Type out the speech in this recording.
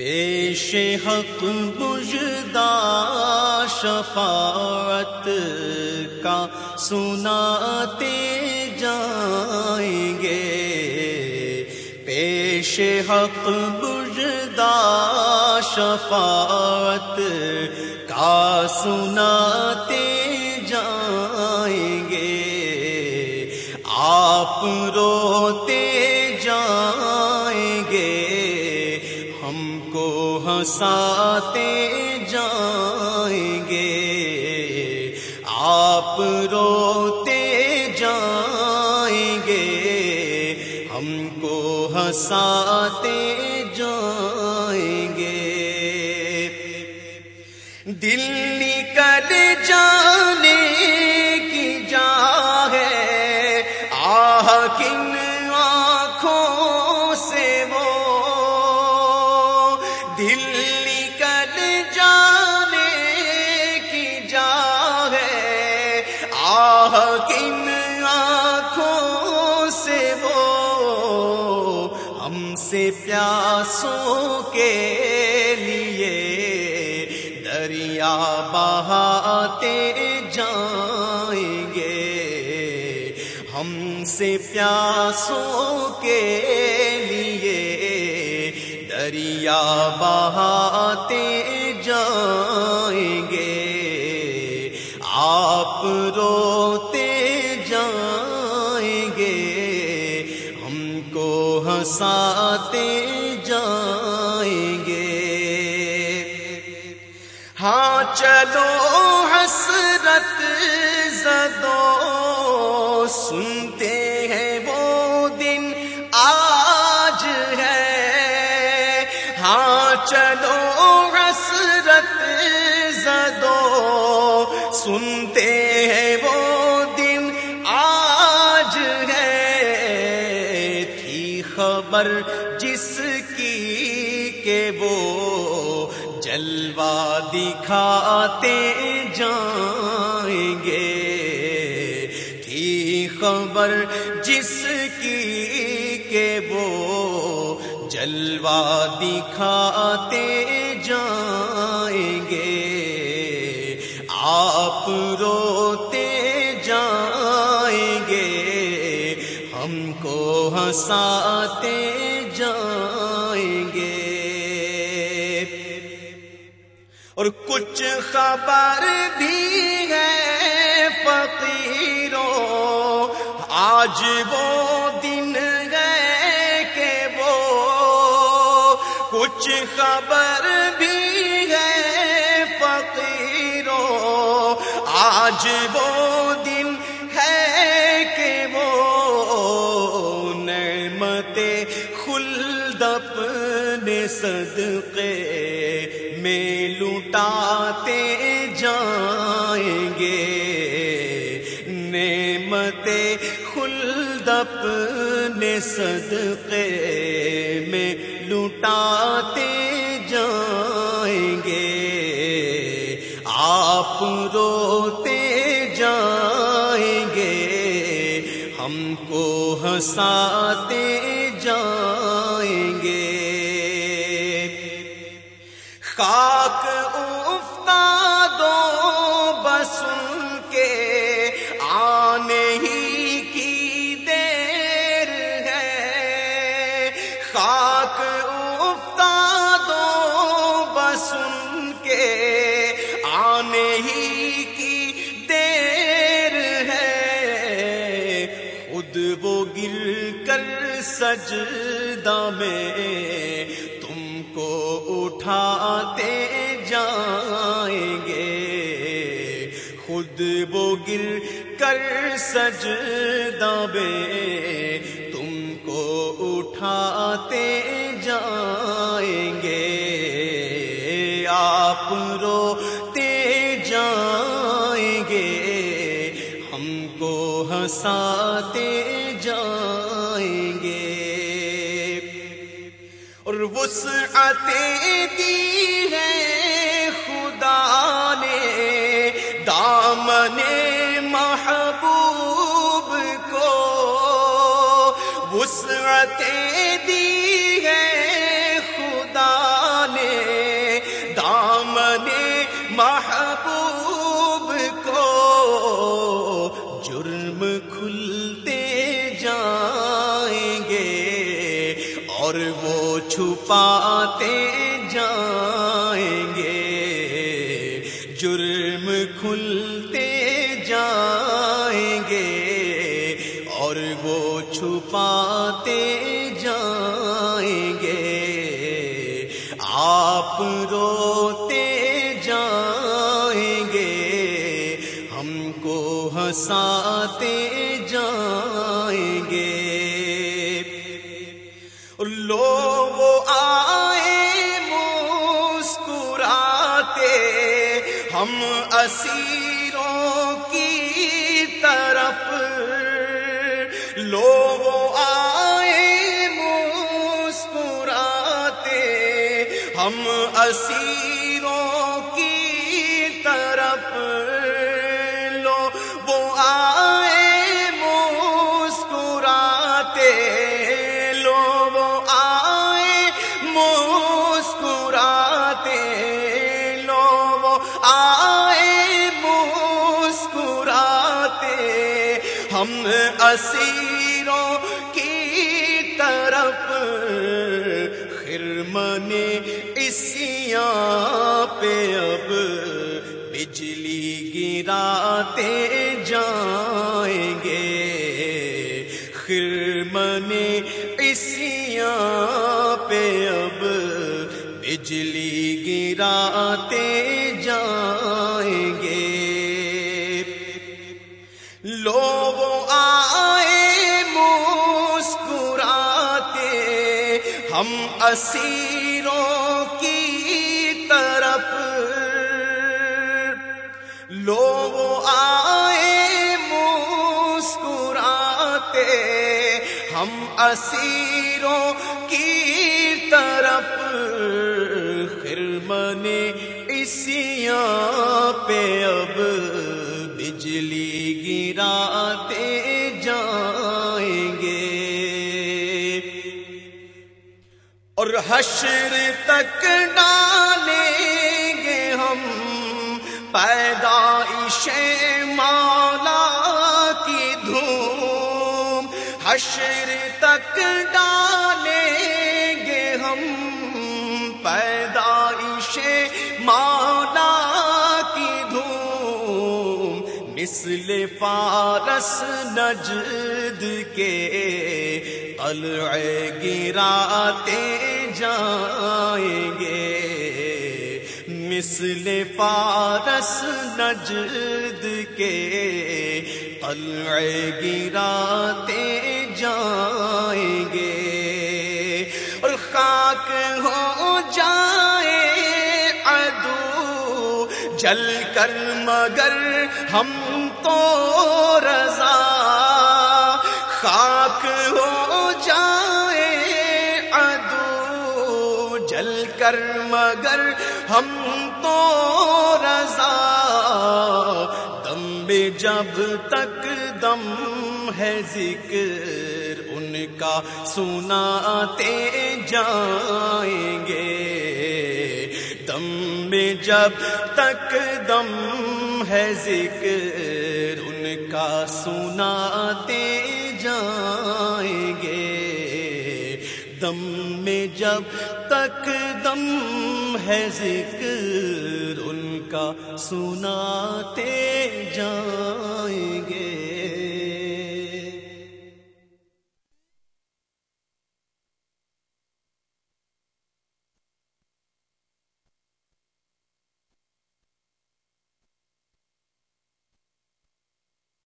پیش حق بجدا شفاعت کا سناتے جائیں گے۔ پیش حق بجدا شفاعت کا سناتے ساتے جائیں گے۔ آپ روتے جائیں گے۔ ہم کو ہنساتے ہم سے پیاسوں کے لیے دریا بہاتے جائیں گے۔ ہم سے پیاسوں کے لیے دریا بہاتے جائیں ہنساتے جائیں گے۔ ہاں چلو حسرت زدو سنتے ہیں وہ دن آج ہے۔ ہاں چلو حسرت زدو سنتے دکھاتے جائیں گے۔ تھی خبر جس کی کہ وہ جلوہ دکھاتے جائیں گے۔ آپ روتے جائیں گے، ہم کو ہنساتے جائیں کچھ خبر بھی ہے فقیروں۔ آج وہ دن گئے کہ وہ کچھ خبر بھی ہے فقیروں۔ آج وہ خلد اپنے صدقے میں لوٹاتے جائیں گے۔ نعمت خلد اپنے صدقے میں لوٹاتے جائیں گے۔ آپ روتے جائیں گے، ہم کو ہنساتے سجدہ میں تم کو اٹھاتے جائیں گے۔ خود وہ گر کر سجدہ میں تم کو اٹھاتے جائیں گے۔ آپ روتے جائیں گے، ہم کو ہنساتے وسعتیں دی ہے خدا نے دامن محبوب کو وسعتیں چھپاتے جائیں گے۔ جرم کھلتے جائیں گے اور وہ چھپاتے جائیں گے۔ آپ روتے جائیں گے، ہم کو ہنساتے جائیں لوگ آئے مسکراتے، ہم اسیروں کی طرف لو۔ وہ آئے مسکراتے، لو۔ آئے مسکراتے، لو۔ آئے مسکراتے، ہم اسیروں طرف خرمن اسیاں پہ اب بجلی گراتے جائیں گے۔ خرمن اسیاں پہ اب بجلی گراتے اسیروں کی طرف لوگ آئے مسکراتے ہم اسیروں کی طرف۔ خرمن اسیاں پہ حشر تک ڈالیں گے ہم۔ پیدائش مولا کی دھوم۔ حشر تک ڈالیں گے ہم۔ پیدائش مولا کی دھوم۔ مثل فارس نجد کے۔ قلع گراتے جائیں گے۔ مثل فارس نجد کے قلع گراتے جائیں گے۔ اور خاک ہو جائے ادو جل کر مگر ہم تو رضا۔ جل کر مگر ہم تو رضا۔ دم میں جب تک دم ہے ذکر، ان کا سناتے جائیں گے۔ دم میں جب تک دم ہے ذکر، ان کا سناتے جائیں گے۔ دم میں جب تک دم ہے ذکر ان کا سناتے جائیں۔